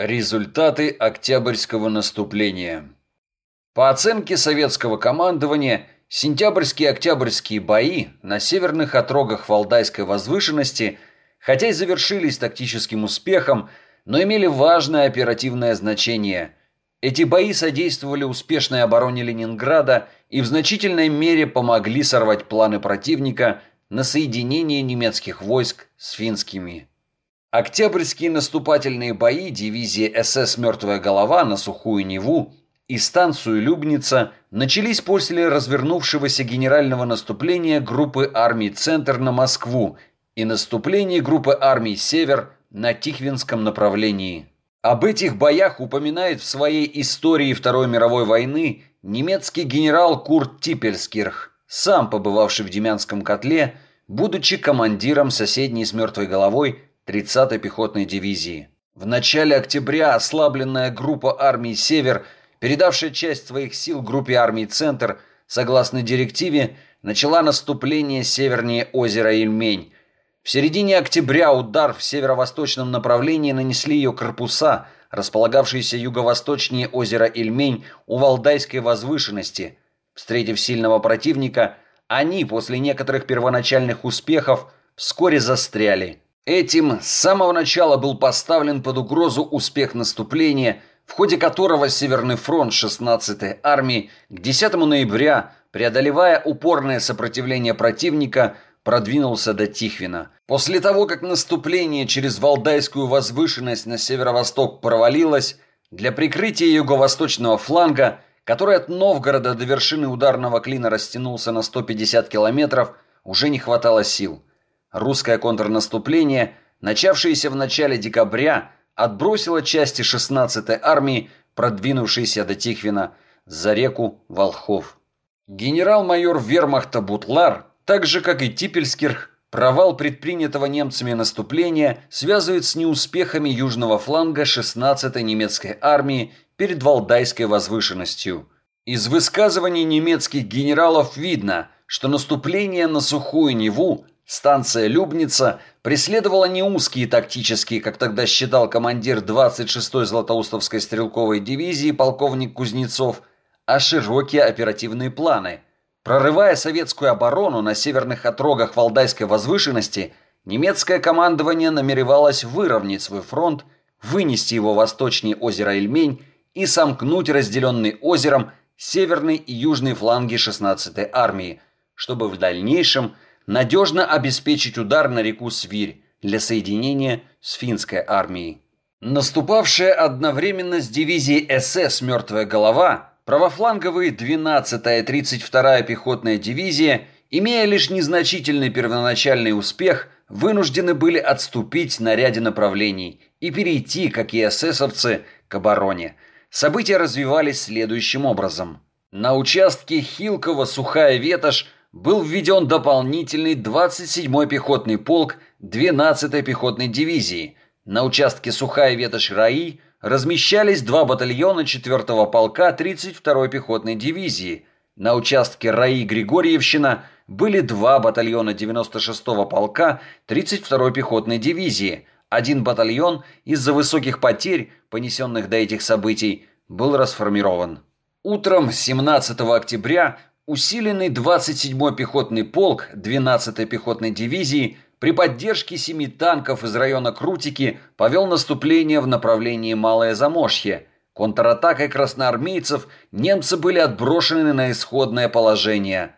Результаты Октябрьского наступления По оценке советского командования, сентябрьские и октябрьские бои на северных отрогах Валдайской возвышенности, хотя и завершились тактическим успехом, но имели важное оперативное значение. Эти бои содействовали успешной обороне Ленинграда и в значительной мере помогли сорвать планы противника на соединение немецких войск с финскими. Октябрьские наступательные бои дивизии СС «Мертвая голова» на Сухую Неву и станцию Любница начались после развернувшегося генерального наступления группы армий «Центр» на Москву и наступления группы армий «Север» на Тихвинском направлении. Об этих боях упоминает в своей истории Второй мировой войны немецкий генерал Курт Типельскирх, сам побывавший в Демянском котле, будучи командиром соседней с «Мертвой головой» 30-й пехотной дивизии. В начале октября ослабленная группа армий «Север», передавшая часть своих сил группе армий «Центр», согласно директиве, начала наступление севернее озера Ильмень. В середине октября удар в северо-восточном направлении нанесли ее корпуса, располагавшиеся юго-восточнее озера Ильмень у Валдайской возвышенности. Встретив сильного противника, они после некоторых первоначальных успехов вскоре застряли – Этим с самого начала был поставлен под угрозу успех наступления, в ходе которого Северный фронт 16-й армии к 10 ноября, преодолевая упорное сопротивление противника, продвинулся до Тихвина. После того, как наступление через Валдайскую возвышенность на северо-восток провалилось, для прикрытия юго-восточного фланга, который от Новгорода до вершины ударного клина растянулся на 150 километров, уже не хватало сил. Русское контрнаступление, начавшееся в начале декабря, отбросило части 16-й армии, продвинувшейся до Тихвина, за реку Волхов. Генерал-майор вермахта Бутлар, так же как и Типельскирх, провал предпринятого немцами наступления связывает с неуспехами южного фланга 16-й немецкой армии перед Валдайской возвышенностью. Из высказываний немецких генералов видно, что наступление на Сухую Неву Станция «Любница» преследовала не узкие тактические, как тогда считал командир 26-й Златоустовской стрелковой дивизии полковник Кузнецов, а широкие оперативные планы. Прорывая советскую оборону на северных отрогах Валдайской возвышенности, немецкое командование намеревалось выровнять свой фронт, вынести его восточнее озера Ильмень и сомкнуть разделенный озером северный и южный фланги 16-й армии, чтобы в дальнейшем – надежно обеспечить удар на реку Свирь для соединения с финской армией. Наступавшая одновременно с дивизией СС «Мертвая голова», правофланговые 12-я и 32-я пехотная дивизия, имея лишь незначительный первоначальный успех, вынуждены были отступить на ряде направлений и перейти, как и эсэсовцы, к обороне. События развивались следующим образом. На участке Хилково-Сухая Ветошь был введен дополнительный 27-й пехотный полк 12-й пехотной дивизии. На участке Сухая Ветошь-Раи размещались два батальона 4-го полка 32-й пехотной дивизии. На участке Раи-Григорьевщина были два батальона 96-го полка 32-й пехотной дивизии. Один батальон из-за высоких потерь, понесенных до этих событий, был расформирован. Утром 17 октября Усиленный 27-й пехотный полк 12-й пехотной дивизии при поддержке семи танков из района Крутики повел наступление в направлении Малое Замошье. Контратакой красноармейцев немцы были отброшены на исходное положение.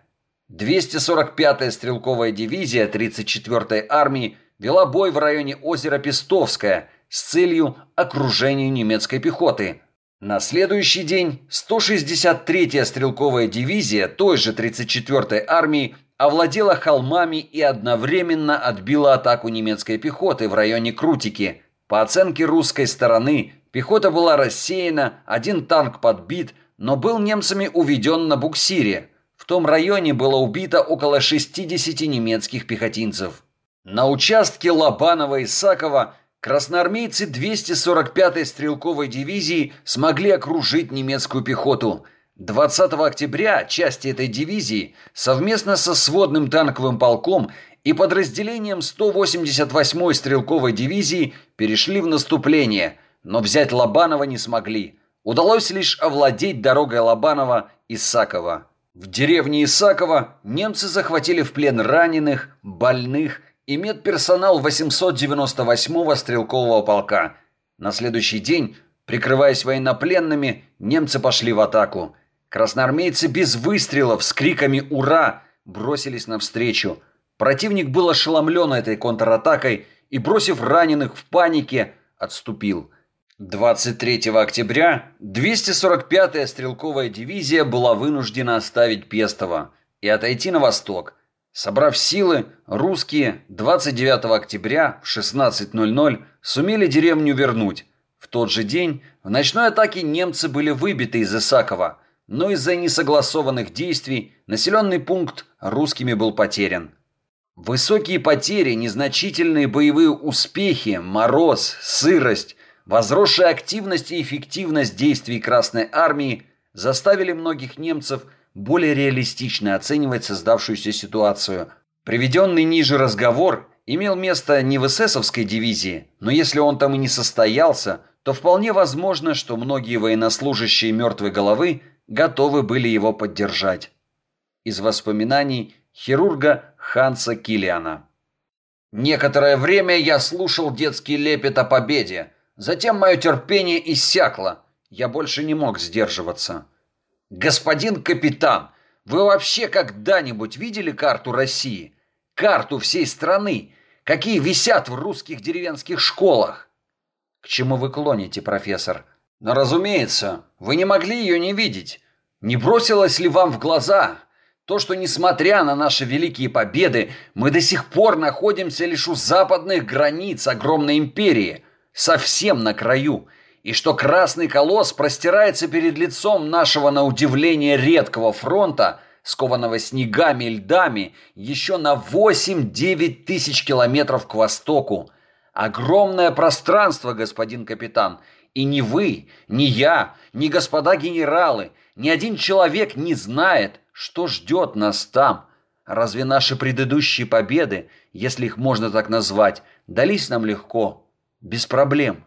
245-я стрелковая дивизия 34-й армии вела бой в районе озера Пестовское с целью окружения немецкой пехоты – на следующий день 163-я стрелковая дивизия той же 34-й армии овладела холмами и одновременно отбила атаку немецкой пехоты в районе Крутики. По оценке русской стороны, пехота была рассеяна, один танк подбит, но был немцами уведен на буксире. В том районе было убито около 60 немецких пехотинцев. На участке Лобанова-Исакова красноармейцы 245-й стрелковой дивизии смогли окружить немецкую пехоту. 20 октября части этой дивизии совместно со сводным танковым полком и подразделением 188-й стрелковой дивизии перешли в наступление, но взять Лобанова не смогли. Удалось лишь овладеть дорогой Лобанова-Исакова. В деревне Исакова немцы захватили в плен раненых, больных и медперсонал 898-го стрелкового полка. На следующий день, прикрываясь военнопленными, немцы пошли в атаку. Красноармейцы без выстрелов с криками «Ура!» бросились навстречу. Противник был ошеломлен этой контратакой и, бросив раненых в панике, отступил. 23 октября 245-я стрелковая дивизия была вынуждена оставить Пестово и отойти на восток. Собрав силы, русские 29 октября в 16.00 сумели деревню вернуть. В тот же день в ночной атаке немцы были выбиты из Исакова, но из-за несогласованных действий населенный пункт русскими был потерян. Высокие потери, незначительные боевые успехи, мороз, сырость Возросшая активность и эффективность действий Красной Армии заставили многих немцев более реалистично оценивать создавшуюся ситуацию. Приведенный ниже разговор имел место не в эсэсовской дивизии, но если он там и не состоялся, то вполне возможно, что многие военнослужащие мертвой головы готовы были его поддержать. Из воспоминаний хирурга Ханса Килиана. Некоторое время я слушал детский лепет о победе, Затем мое терпение иссякло. Я больше не мог сдерживаться. «Господин капитан, вы вообще когда-нибудь видели карту России? Карту всей страны? Какие висят в русских деревенских школах?» «К чему вы клоните, профессор?» «Но, разумеется, вы не могли ее не видеть. Не бросилось ли вам в глаза то, что, несмотря на наши великие победы, мы до сих пор находимся лишь у западных границ огромной империи?» совсем на краю, и что красный колосс простирается перед лицом нашего, на удивление, редкого фронта, скованного снегами и льдами, еще на 8-9 тысяч километров к востоку. Огромное пространство, господин капитан, и ни вы, ни я, ни господа генералы, ни один человек не знает, что ждет нас там. Разве наши предыдущие победы, если их можно так назвать, дались нам легко? без проблем.